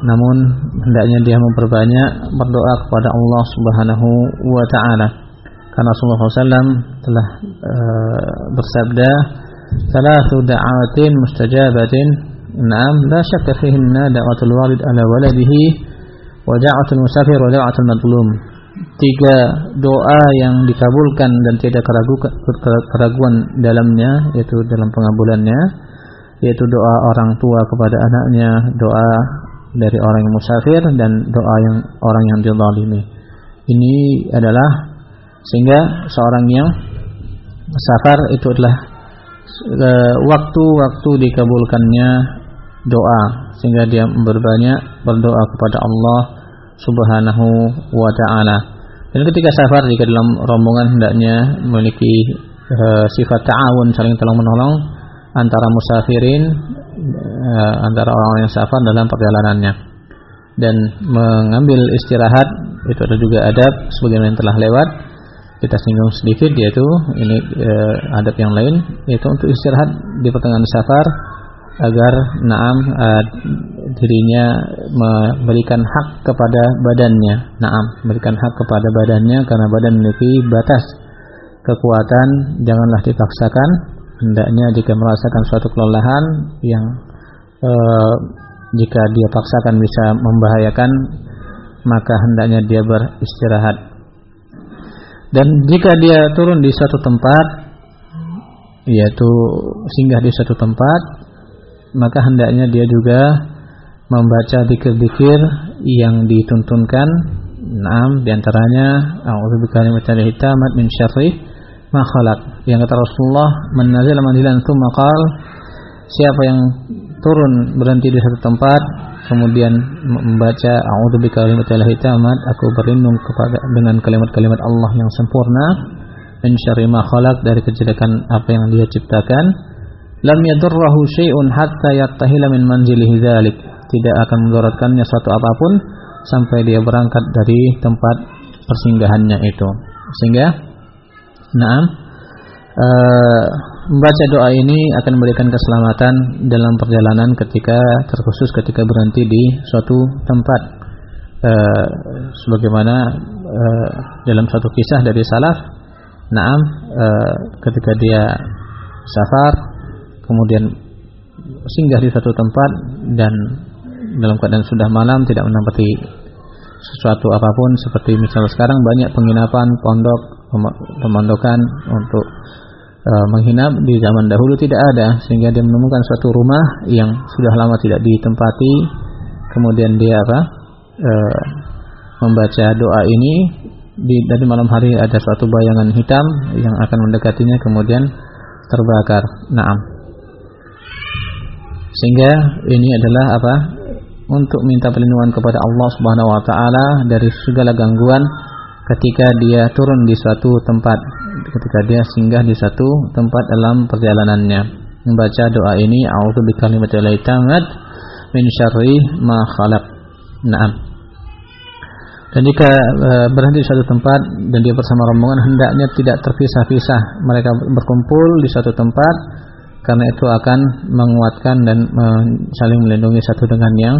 namun hendaknya dia memperbanyak berdoa kepada Allah Subhanahu wa taala. Karena Rasulullah SAW telah uh, bersabda, "Thalathu da'awatin mustajabatin." Naam, la syakka fihinna da'watul walid ala waladihi wa da'watul musafir wa da'watul madlum. Tiga doa yang dikabulkan dan tidak keraguan dalamnya yaitu dalam pengabulannya yaitu doa orang tua kepada anaknya, doa dari orang yang musafir dan doa yang orang yang dizalimi. Ini adalah sehingga seorang yang safar itu adalah e, waktu-waktu dikabulkannya doa sehingga dia berbanyak berdoa kepada Allah Subhanahu wa taala. Dan ketika safar jika dalam rombongan hendaknya memiliki e, sifat ta'awun saling tolong menolong antara musafirin uh, antara orang-orang yang safar dalam perjalanannya. Dan mengambil istirahat itu ada juga adab sebagaimana yang telah lewat. Kita singgung sedikit yaitu ini uh, adab yang lain yaitu untuk istirahat di pertengahan safar agar naam uh, dirinya memberikan hak kepada badannya. Naam memberikan hak kepada badannya karena badan memiliki batas kekuatan janganlah dipaksakan hendaknya jika merasakan suatu kelelahan yang e, jika dia paksakan bisa membahayakan maka hendaknya dia beristirahat. Dan jika dia turun di suatu tempat yaitu singgah di suatu tempat maka hendaknya dia juga membaca dikir-dikir yang dituntunkan. Enam di antaranya a'udzubika min tamat min syarri ma. Yang kata Rasulullah, "Man nazala manzilan tsumma qal" Siapa yang turun berhenti di satu tempat kemudian membaca a'udzu bikalimatillahi tammat aku berlindung kepada dengan kalimat-kalimat Allah yang sempurna min syarri ma dari kejelekan apa yang dia ciptakan. Lam yadurruhu syai'un hatta yattahila min manzilihi dzalik. Tidak akan memudaratkannya suatu apa pun sampai dia berangkat dari tempat persinggahannya itu. Sehingga Nah, e, membaca doa ini akan memberikan keselamatan dalam perjalanan ketika terkhusus ketika berhenti di suatu tempat. E, sebagaimana e, dalam suatu kisah dari salaf, Naam, e, ketika dia safar, kemudian singgah di suatu tempat dan dalam keadaan sudah malam tidak menempati sesuatu apa pun seperti misalnya sekarang banyak penginapan pondok pemondokan untuk uh, menghinap di zaman dahulu tidak ada sehingga dia menemukan suatu rumah yang sudah lama tidak ditempati kemudian dia apa uh, membaca doa ini di dari malam hari ada suatu bayangan hitam yang akan mendekatinya kemudian terbakar. Naam. Sehingga ini adalah apa? Untuk minta perlindungan kepada Allah Subhanahu wa taala dari segala gangguan ketika dia turun di suatu tempat, ketika dia singgah di suatu tempat dalam perjalanannya. Membaca doa ini, a'udzu bikalimatil tamat min syarri ma khalaq. Naam. Dan jika e, berhenti di suatu tempat dan dia bersama rombongan hendaknya tidak terpisah-pisah. Mereka berkumpul di suatu tempat karena itu akan menguatkan dan e, saling melindungi satu dengan yang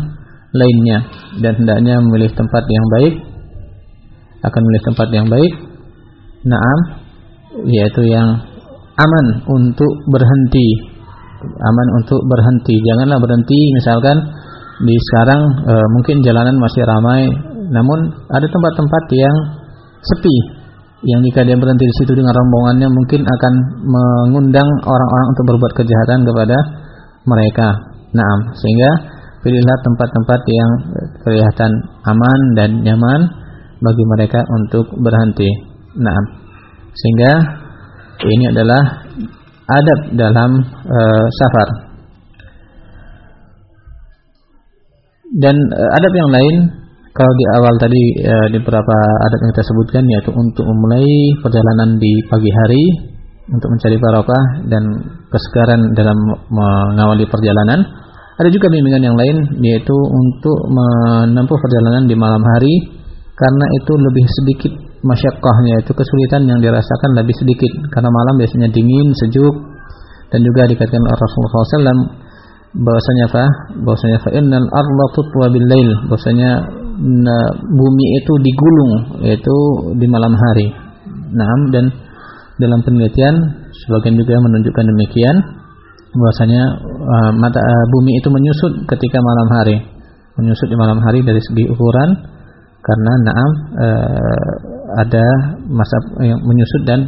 lainnya dan hendaknya memilih tempat yang baik akan memilih tempat yang baik. Naam, yaitu yang aman untuk berhenti. Aman untuk berhenti. Janganlah berhenti misalkan di sekarang e, mungkin jalanan masih ramai, namun ada tempat-tempat yang sepi. Yang jika dia berhenti di situ dengan rombongannya mungkin akan mengundang orang-orang untuk berbuat kejahatan kepada mereka. Naam, sehingga pilihlah tempat-tempat yang kelihatan aman dan nyaman bagi mereka untuk berhenti. Nah, sehingga ini adalah adab dalam uh, safar. Dan uh, adab yang lain kalau di awal tadi uh, di beberapa adab yang kita sebutkan yaitu untuk memulai perjalanan di pagi hari untuk mencari barokah dan kesegaran dalam mengawali perjalanan. Ada juga bimbingan yang lain yaitu untuk menempuh perjalanan di malam hari karena itu lebih sedikit masyakkahnya itu kesulitan yang dirasakan lebih sedikit. Karena malam biasanya dingin sejuk. Dan juga dikatakan oleh Rasulullah SAW bahwasanya apa? Bahwasanya fa innal arda tutwa bil lail. Bahwasanya nah, bumi itu digulung yaitu di malam hari. Nah dan dalam penelitian sebagian juga menunjukkan demikian. Bahwasanya uh, mata uh, bumi itu menyusut ketika malam hari. Menyusut di malam hari dari segi ukuran karena naam e, ada masa yang menyusut dan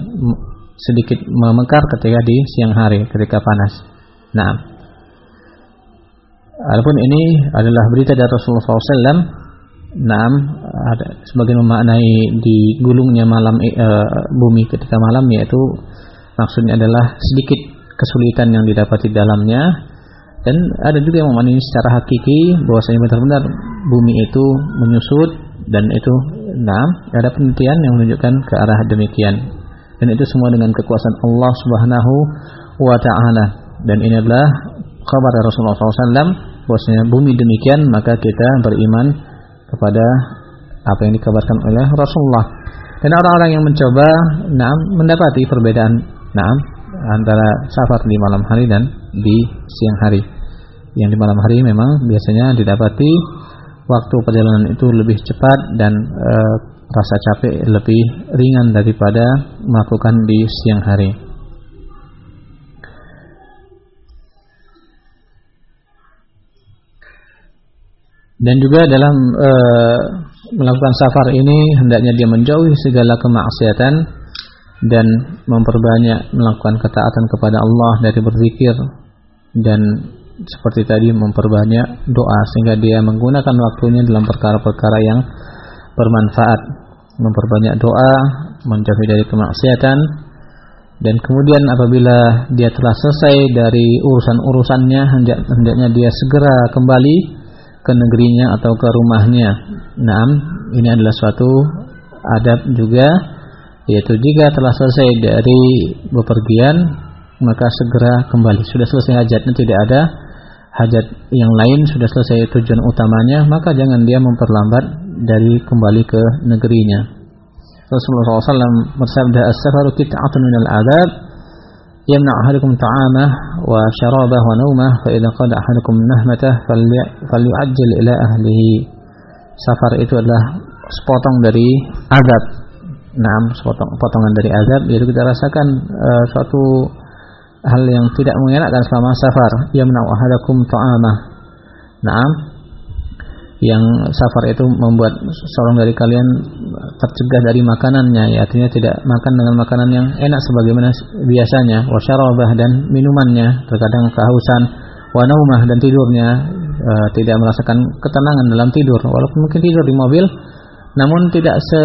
sedikit memekar ketika di siang hari ketika panas. Naam. Adapun ini adalah berita dari Rasulullah SAW. Naam, ada sebagian memaknai di gulungnya malam e, bumi ketika malam yaitu maksudnya adalah sedikit kesulitan yang didapati dalamnya dan ada juga yang memaknai secara hakiki bahwasanya benar-benar bumi itu menyusut dan itu enam ada penelitian yang menunjukkan ke arah demikian. Dan itu semua dengan kekuasaan Allah Subhanahu wa taala. Dan ini adalah kabar Rasulullah SAW bahwasanya bumi demikian maka kita beriman kepada apa yang dikabarkan oleh Rasulullah. Dan orang-orang yang mencoba enam mendapati perbedaan enam antara safar di malam hari dan di siang hari. Yang di malam hari memang biasanya didapati waktu perjalanan itu lebih cepat dan e, rasa capek lebih ringan daripada melakukan di siang hari. Dan juga dalam e, melakukan safar ini hendaknya dia menjauhi segala kemaksiatan dan memperbanyak melakukan ketaatan kepada Allah dari berzikir dan seperti tadi memperbanyak doa sehingga dia menggunakan waktunya dalam perkara-perkara yang bermanfaat memperbanyak doa menjauhi dari kemaksiatan dan kemudian apabila dia telah selesai dari urusan-urusannya hendaknya dia segera kembali ke negerinya atau ke rumahnya. Nah, ini adalah suatu adab juga yaitu jika telah selesai dari bepergian maka segera kembali. Sudah selesai hajatnya tidak ada hajat yang lain sudah selesai tujuan utamanya, maka jangan dia memperlambat dari kembali ke negerinya. Rasulullah SAW bersabda, "As-safaru kit'atun minal adab, yamna ahadukum ta'amah wa syarabah wa naumah, fa idza qada ahadukum nahmatah falyu'ajjil ila ahlihi." Safar itu adalah sepotong dari azab. Naam, sepotong potongan dari azab yaitu kita rasakan uh, suatu hal yang tidak mengenakan selama safar. Yamna'u ahadakum ta'amah. Naam. Yang safar itu membuat seorang dari kalian tercegah dari makanannya. Ya artinya tidak makan dengan makanan yang enak sebagaimana biasanya. Wasyarabah dan minumannya. Terkadang kehausan wanaumah dan tidurnya e, tidak merasakan ketenangan dalam tidur. Walaupun mungkin tidur di mobil namun tidak se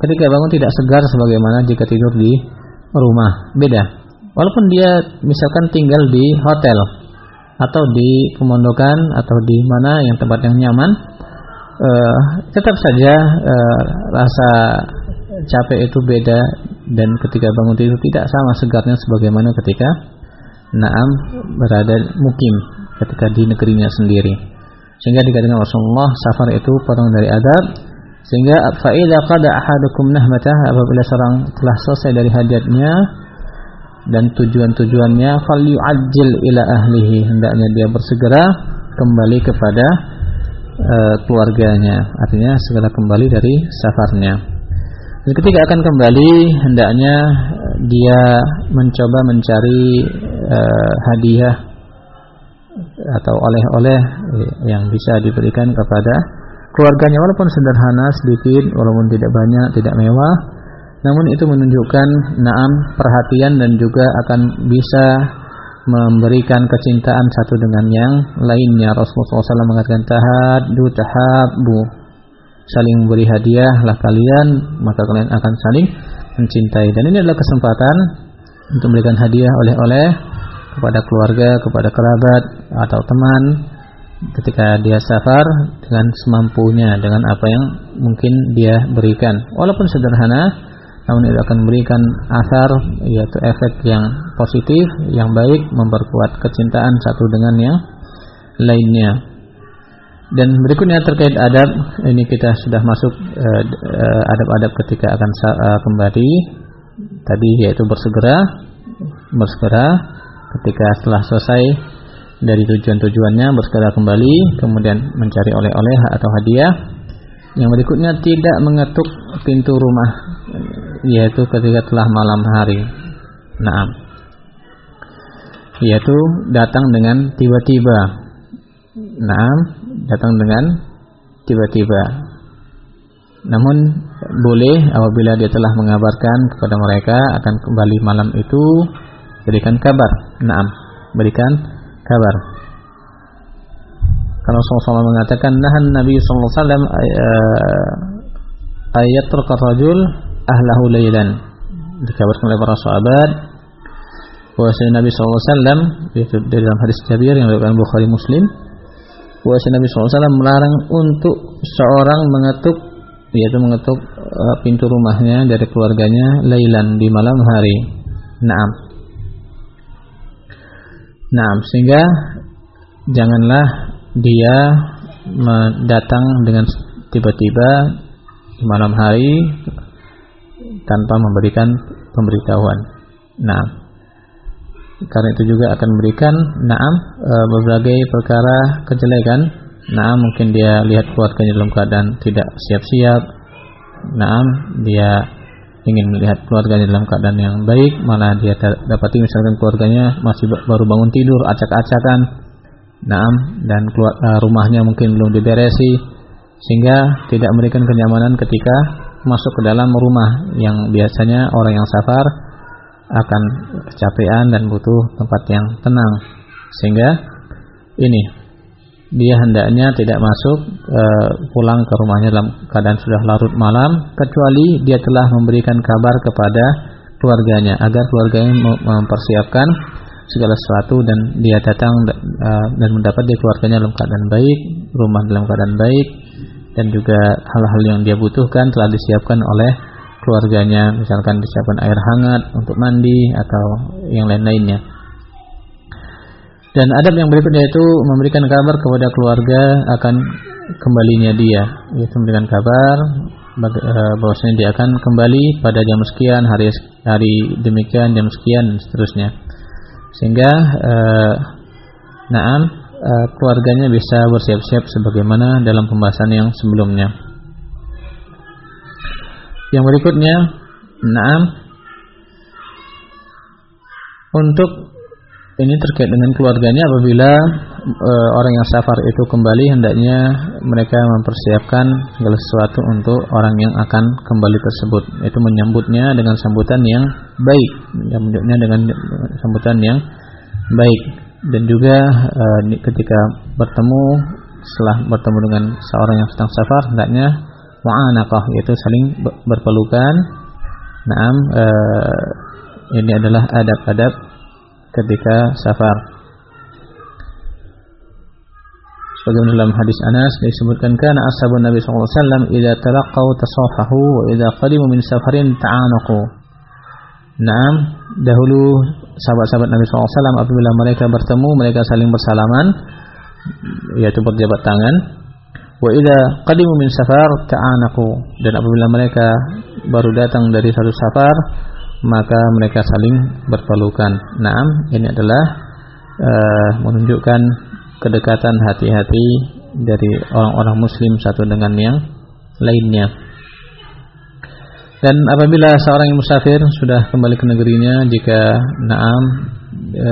ketika bangun tidak segar sebagaimana jika tidur di rumah. Beda. Walaupun dia misalkan tinggal di hotel atau di pemondokan atau di mana yang tempat yang nyaman, uh, tetap saja uh, rasa capek itu beda dan ketika bangun tidur tidak sama segarnya sebagaimana ketika Naam berada mukim ketika di negerinya sendiri. Sehingga dikatakan Rasulullah safar itu potong dari adab sehingga faida qada ahadukum nahmatah apabila seorang telah selesai dari hajatnya dan tujuan-tujuannya falyu'ajjil ila ahlihi. Hendaknya dia bersegera kembali kepada uh, keluarganya. Artinya segera kembali dari safarnya. Dan ketika akan kembali hendaknya dia mencoba mencari uh, hadiah atau oleh-oleh yang bisa diberikan kepada keluarganya. Walaupun sederhana sedikit walaupun tidak banyak tidak mewah namun itu menunjukkan naam perhatian dan juga akan bisa memberikan kecintaan satu dengan yang lainnya. Rasulullah SAW mengatakan tahadu tahabu. Saling memberi hadiah lah kalian maka kalian akan saling mencintai. Dan ini adalah kesempatan untuk memberikan hadiah oleh-oleh kepada keluarga, kepada kerabat atau teman ketika dia safar dengan semampunya dengan apa yang mungkin dia berikan. Walaupun sederhana namun itu akan memberikan asar yaitu efek yang positif yang baik memperkuat kecintaan satu dengan yang lainnya. Dan berikutnya terkait adab ini kita sudah masuk eh, eh, adab-adab uh, ketika akan uh, kembali. Tadi yaitu bersegera bersegera ketika setelah selesai dari tujuan-tujuannya bersegera kembali kemudian mencari oleh-oleh atau hadiah. Yang berikutnya tidak mengetuk pintu rumah yaitu ketika telah malam hari. Naam. Yaitu datang dengan tiba-tiba. Naam datang dengan tiba-tiba. Namun boleh apabila dia telah mengabarkan kepada mereka akan kembali malam itu berikan kabar. Naam berikan kabar. Karena Rasulullah mengatakan nahan Nabi sallallahu alaihi wasallam eh, ayat rajul ahlahu lailan. Dikabarkan oleh para sahabat bahwa Nabi wasallam itu dalam hadis Jabir yang diriwayatkan Bukhari Muslim bahwa Nabi wasallam melarang untuk seorang mengetuk yaitu mengetuk uh, pintu rumahnya dari keluarganya lailan di malam hari. Naam. Nah, sehingga janganlah dia datang dengan tiba-tiba di malam hari tanpa memberikan pemberitahuan. Nah, karena itu juga akan memberikan naam e, berbagai perkara kejelekan. Naam mungkin dia lihat keluarganya dalam keadaan tidak siap-siap. Naam dia ingin melihat keluarganya dalam keadaan yang baik, malah dia dapati misalkan keluarganya masih baru bangun tidur, acak-acakan, naam dan keluar, uh, rumahnya mungkin belum diberesi, sehingga tidak memberikan kenyamanan ketika masuk ke dalam rumah yang biasanya orang yang safar akan kecapean dan butuh tempat yang tenang, sehingga ini dia hendaknya tidak masuk e, pulang ke rumahnya dalam keadaan sudah larut malam kecuali dia telah memberikan kabar kepada keluarganya agar keluarganya mempersiapkan segala sesuatu dan dia datang e, dan mendapat di keluarganya dalam keadaan baik, rumah dalam keadaan baik dan juga hal-hal yang dia butuhkan telah disiapkan oleh keluarganya, misalkan disiapkan air hangat untuk mandi atau yang lain-lainnya. Dan adab yang berikutnya itu memberikan kabar kepada keluarga akan kembalinya dia, yaitu memberikan kabar eh, bahwasanya dia akan kembali pada jam sekian, hari hari demikian, jam sekian dan seterusnya. Sehingga eh, naam eh, keluarganya bisa bersiap-siap sebagaimana dalam pembahasan yang sebelumnya. Yang berikutnya, naam untuk ini terkait dengan keluarganya apabila e, orang yang safar itu kembali hendaknya mereka mempersiapkan segala sesuatu untuk orang yang akan kembali tersebut itu menyambutnya dengan sambutan yang baik menyambutnya dengan sambutan yang baik dan juga e, ketika bertemu setelah bertemu dengan seorang yang sedang safar hendaknya mu'anaqah yaitu saling berpelukan. Naam uh, ini adalah adab-adab ketika safar. Sebagaimana dalam hadis Anas disebutkan kana ashabun Nabi sallallahu alaihi wasallam idza talaqau tasafahu wa idza qadimu min safarin ta'anaqu. Naam, dahulu sahabat-sahabat Nabi SAW apabila mereka bertemu mereka saling bersalaman yaitu berjabat tangan wa idza qadimu min safar ta'anaku dan apabila mereka baru datang dari satu safar maka mereka saling berpelukan. Naam, ini adalah uh, menunjukkan kedekatan hati-hati dari orang-orang muslim satu dengan yang lainnya. Dan apabila seorang yang musafir sudah kembali ke negerinya jika naam e,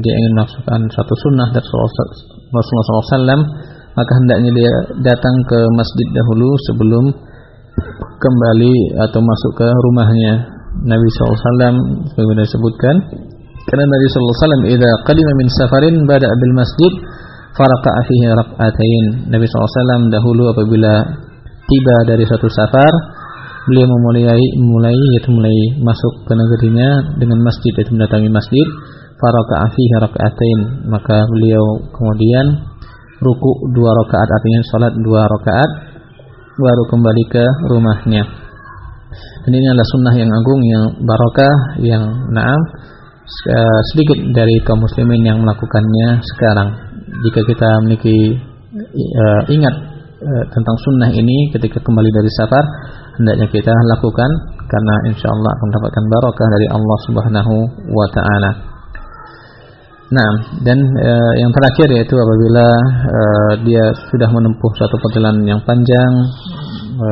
dia ingin melaksanakan satu sunnah dari Rasulullah SAW maka hendaknya dia datang ke masjid dahulu sebelum kembali atau masuk ke rumahnya Nabi SAW sebagaimana disebutkan. Karena Nabi SAW idza qadima min safarin bada bil masjid faraqa'a fihi rak'atain Nabi SAW dahulu apabila tiba dari satu safar beliau memulai mulai yaitu mulai masuk ke negerinya dengan masjid yaitu mendatangi masjid faraqa'a fihi rak'atain maka beliau kemudian ruku dua rakaat artinya salat dua rakaat baru kembali ke rumahnya. Dan ini adalah sunnah yang agung yang barokah yang naam sedikit dari kaum muslimin yang melakukannya sekarang. Jika kita memiliki uh, ingat uh, tentang sunnah ini ketika kembali dari safar, hendaknya kita lakukan karena insya Allah akan mendapatkan barokah dari Allah Subhanahu wa taala. Nah, dan e, yang terakhir yaitu apabila e, dia sudah menempuh suatu perjalanan yang panjang, e,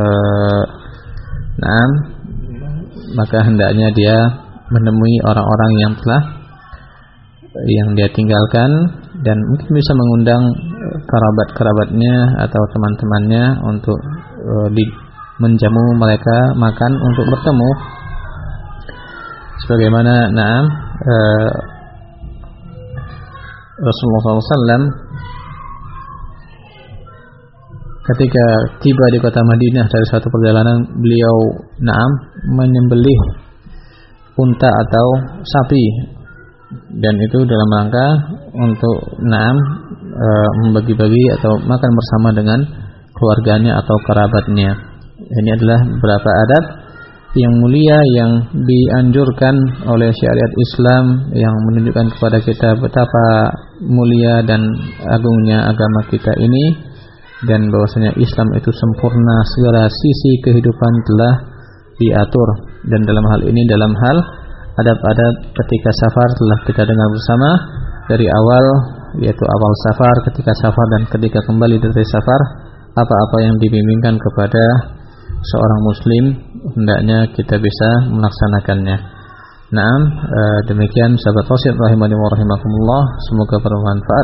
nah, maka hendaknya dia menemui orang-orang yang telah yang dia tinggalkan dan mungkin bisa mengundang kerabat-kerabatnya atau teman-temannya untuk e, di, menjamu mereka makan untuk bertemu sebagaimana nah e, Rasulullah SAW ketika tiba di kota Madinah dari suatu perjalanan beliau naam menyembelih unta atau sapi dan itu dalam rangka untuk naam e, membagi-bagi atau makan bersama dengan keluarganya atau kerabatnya. Ini adalah beberapa adat yang mulia yang dianjurkan oleh syariat Islam yang menunjukkan kepada kita betapa mulia dan agungnya agama kita ini dan bahwasanya Islam itu sempurna segala sisi kehidupan telah diatur. Dan dalam hal ini dalam hal adab-adab ketika safar telah kita dengar bersama dari awal yaitu awal safar ketika safar dan ketika kembali dari safar apa-apa yang dibimbingkan kepada seorang muslim hendaknya kita bisa melaksanakannya. Naam, eh, demikian sahabat wasit rahimani wa rahimakumullah, semoga bermanfaat